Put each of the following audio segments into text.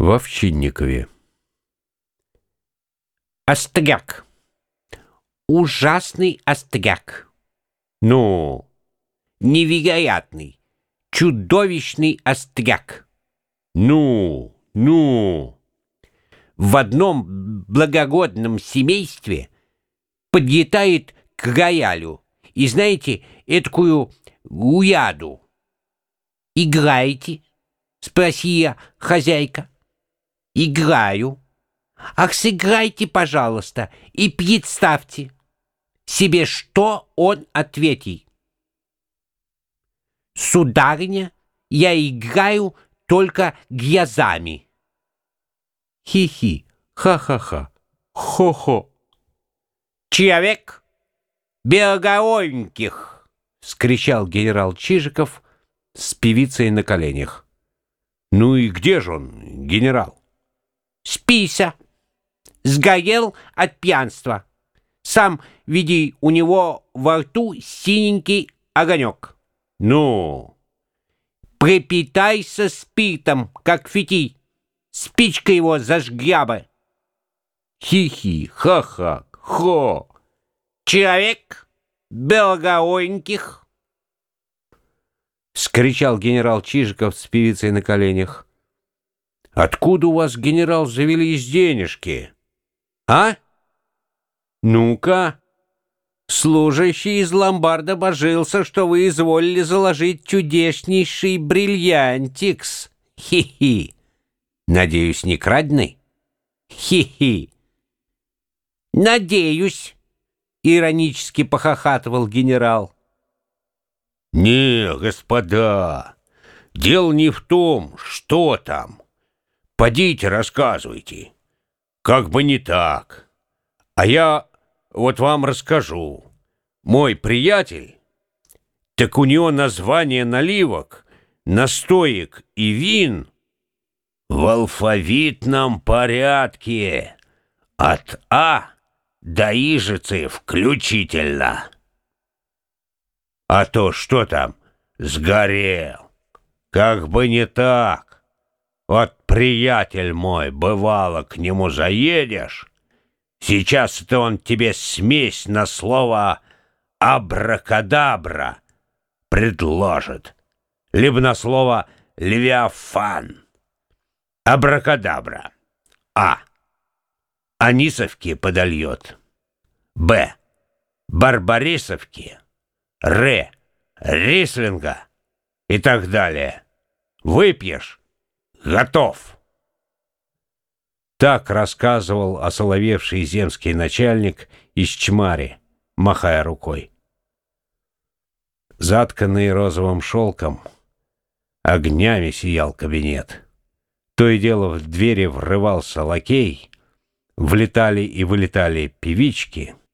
В Овчинникове. Остряк. Ужасный остряк. Ну, Невероятный, чудовищный остряк. ну, ну. В одном благородном семействе подлетает к роялю. И знаете, эткую уяду. «Играете?» — спросила хозяйка. «Играю». «Ах, сыграйте, пожалуйста, и представьте себе, что он ответит. Сударыня, я играю только глазами». Хи-хи, ха-ха-ха, хо-хо. «Человек белогоровеньких!» — скричал генерал Чижиков с певицей на коленях. Ну и где же он, генерал? Спися. Сгорел от пьянства. Сам, види, у него во рту синенький огонек. Ну, Пропитайся спиртом, как фитиль. Спичка его зажгла бы. хи-хи, ха-ха, хо. Человек белогоровеньких — скричал генерал Чижиков с певицей на коленях. «Откуда у вас, генерал, завелись денежки? А? Ну-ка!» Служащий из ломбарда божился, что вы изволили заложить чудеснейший бриллиантикс. Хи-хи. Надеюсь, не краденый? Хи-хи. Надеюсь, иронически похохатывал генерал. «Не, господа, дело не в том, что там. Подите, рассказывайте. Как бы не так. А я вот вам расскажу. Мой приятель, так у него название наливок, настоек и вин в алфавитном порядке от А до Ижицы включительно». А то что там? Сгорел. Как бы не так. Вот приятель мой, бывало, к нему заедешь. Сейчас это он тебе смесь на слово «абракадабра» предложит. Либо на слово «левиафан». Абракадабра. А. Анисовки подольет. Б. Барбарисовки. Р, Рислинга и так далее. Выпьешь — готов. Так рассказывал осоловевший земский начальник из Чмари, махая рукой. Затканный розовым шелком, огнями сиял кабинет. То и дело в двери врывался лакей, влетали и вылетали певички —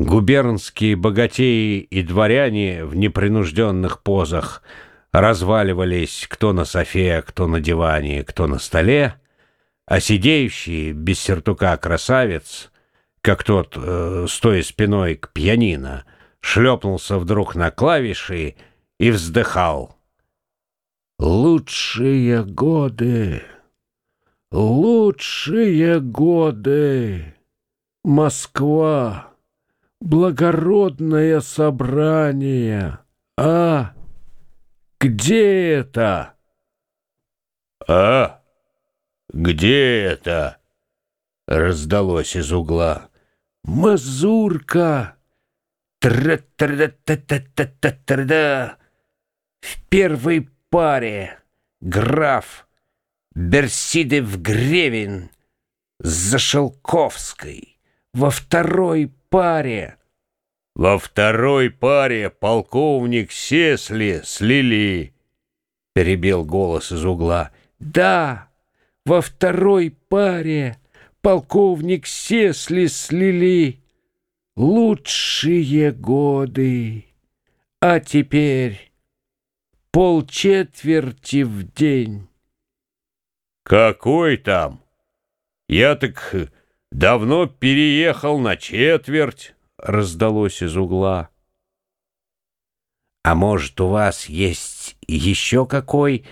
Губернские богатеи и дворяне в непринужденных позах разваливались кто на софе, кто на диване, кто на столе, а сидеющий без сертука красавец, как тот, э, стоя спиной к пианино, шлепнулся вдруг на клавиши и вздыхал. «Лучшие годы! Лучшие годы! Москва!» благородное собрание. А? Где это? А? Где это? Раздалось из угла. Мазурка. Тра-тра-та-та-та-та-та-да. В первой паре граф Берсидев Гревин с Зашелковской. Во второй паре. Во второй паре полковник Сесли слили, перебил голос из угла. Да, во второй паре полковник Сесли слили. Лучшие годы. А теперь полчетверти в день. Какой там? Я так Давно переехал на четверть, раздалось из угла. А может, у вас есть еще какой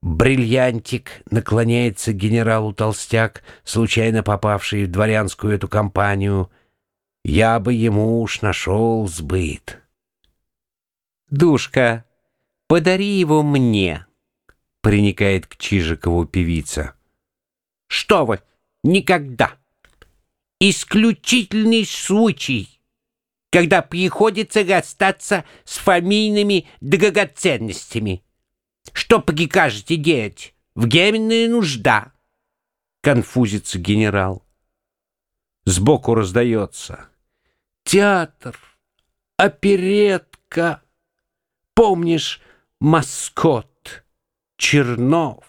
бриллиантик, наклоняется генералу Толстяк, случайно попавший в дворянскую эту компанию. Я бы ему уж нашел сбыт. «Душка, подари его мне», — приникает к Чижикову певица. «Что вы, никогда! Исключительный случай, когда приходится расстаться с фамильными драгоценностями. Что прикажете делать? Временная нужда!» Конфузится генерал. Сбоку раздается. «Театр, оперетка!» Помнишь маскот, Чернов,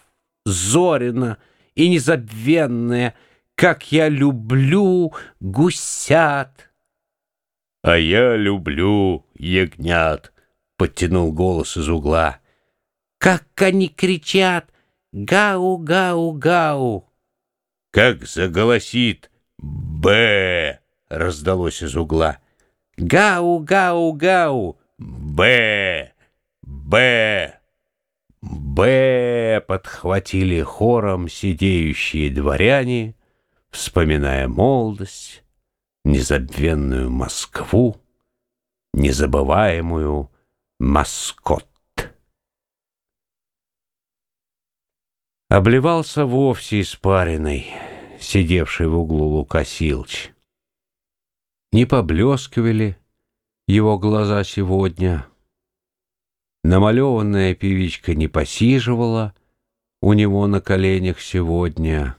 Зорина и незабвенная, как я люблю гусят. — А я люблю ягнят, — подтянул голос из угла. — Как они кричат! Гау-гау-гау! — Как заголосит «Б!» — раздалось из угла. «Гау-гау-гау!» «Б!» Б. Б. подхватили хором сидеющие дворяне, вспоминая молодость, незабвенную Москву, незабываемую маскот. Обливался вовсе испаренный, сидевший в углу Лука Силч. Не поблескивали его глаза сегодня — Намалеванная певичка не посиживала у него на коленях сегодня.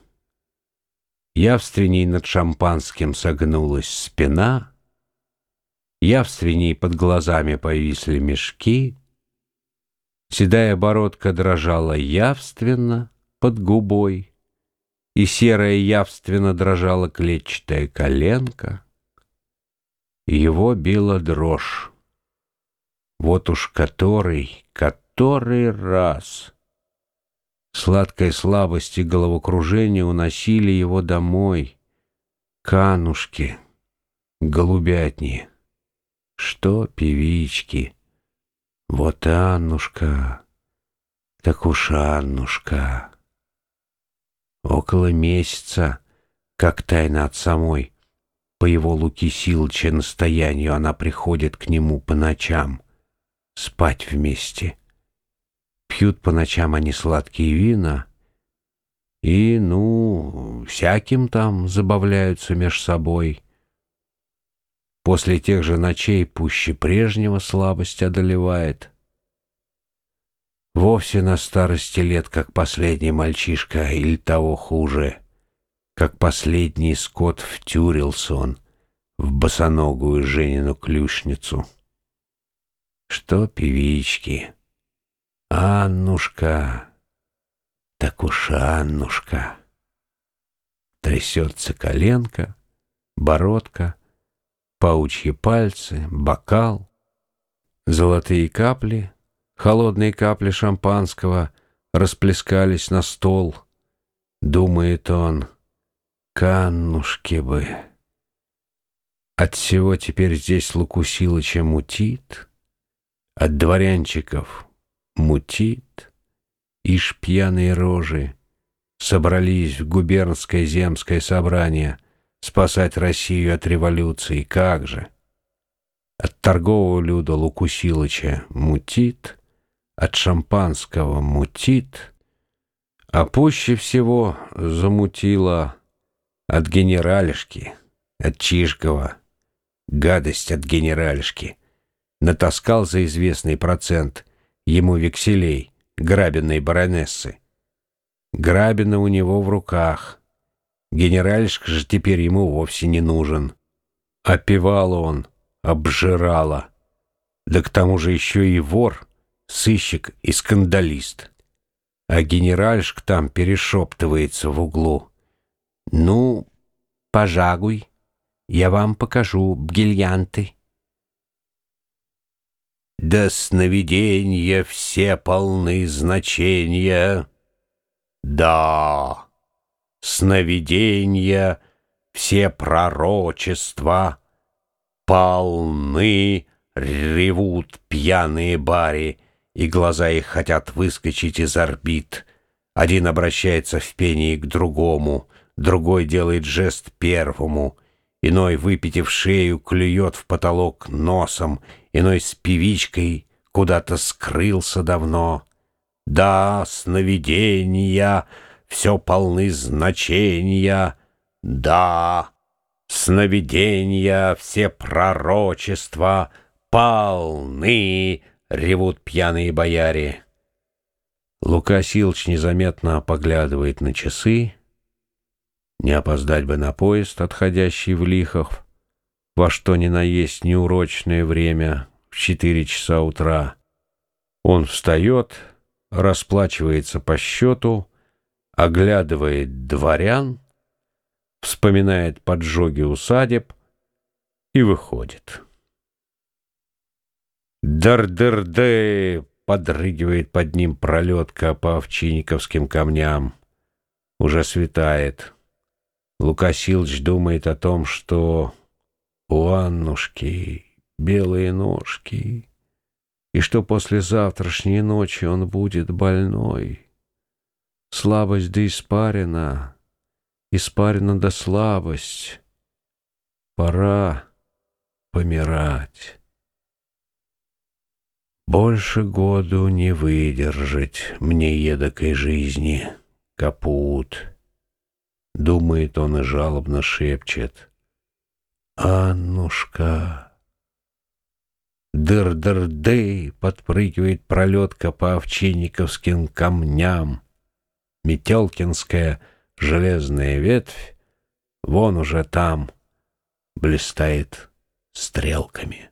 Явственней над шампанским согнулась спина, Явственней под глазами повисли мешки, Седая бородка дрожала явственно под губой, И серая явственно дрожала клетчатая коленка. Его била дрожь. Вот уж который, который раз. Сладкая слабость и головокружение уносили его домой. Канушки, голубятни. Что певички? Вот Аннушка, так уж Аннушка. Около месяца, как тайна от самой, по его Луки Силча настоянию она приходит к нему по ночам — спать вместе. Пьют по ночам они сладкие вина и, ну, всяким там забавляются меж собой. После тех же ночей пуще прежнего слабость одолевает. Вовсе на старости лет, как последний мальчишка, или того хуже, как последний скот втюрился он в босоногую Женину клюшницу. Что певички? Аннушка, так уж Аннушка. Трясется коленка, бородка, паучьи пальцы, бокал, золотые капли, холодные капли шампанского расплескались на стол. Думает он, каннушки бы. От всего теперь здесь Лукусилыча мутит — от дворянчиков мутит, Ишь пьяные рожи собрались в губернское земское собрание спасать Россию от революции. Как же? От торгового люда Лукусилыча мутит, от шампанского мутит, а пуще всего замутило от генералишки, от Чижкова, гадость от генералишки натаскал за известный процент ему векселей грабиной баронессы. Грабина у него в руках. Генеральшка же теперь ему вовсе не нужен. Опевал он, обжирала. Да к тому же еще и вор, сыщик и скандалист. А генеральшка там перешептывается в углу. «Ну, пожагуй, я вам покажу бгильянты». Да сновиденья все полны значения. Да, сновиденья, все пророчества полны, ревут пьяные бари, и глаза их хотят выскочить из орбит. Один обращается в пении к другому, другой делает жест первому, иной, выпитив шею, клюет в потолок носом, иной с певичкой куда-то скрылся давно. Да, сновидения, все полны значения, да, сновидения, все пророчества полны, ревут пьяные бояре. Лука Силч незаметно поглядывает на часы. Не опоздать бы на поезд, отходящий в Лихов, во что ни наесть неурочное время в четыре часа утра. Он встает, расплачивается по счету, оглядывает дворян, вспоминает поджоги усадеб и выходит. Дар-дыр-дэ! Подрыгивает под ним пролетка по овчинниковским камням. Уже светает. Лука Силыч думает о том, что у Аннушки белые ножки, и что после завтрашней ночи он будет больной. Слабость да испарена, испарена да слабость. Пора помирать. Больше году не выдержать мне едокой жизни, капут. Думает он и жалобно шепчет. Аннушка. Дыр-дыр-дый подпрыгивает пролетка по овчинниковским камням. Метелкинская железная ветвь, вон уже там, блистает стрелками.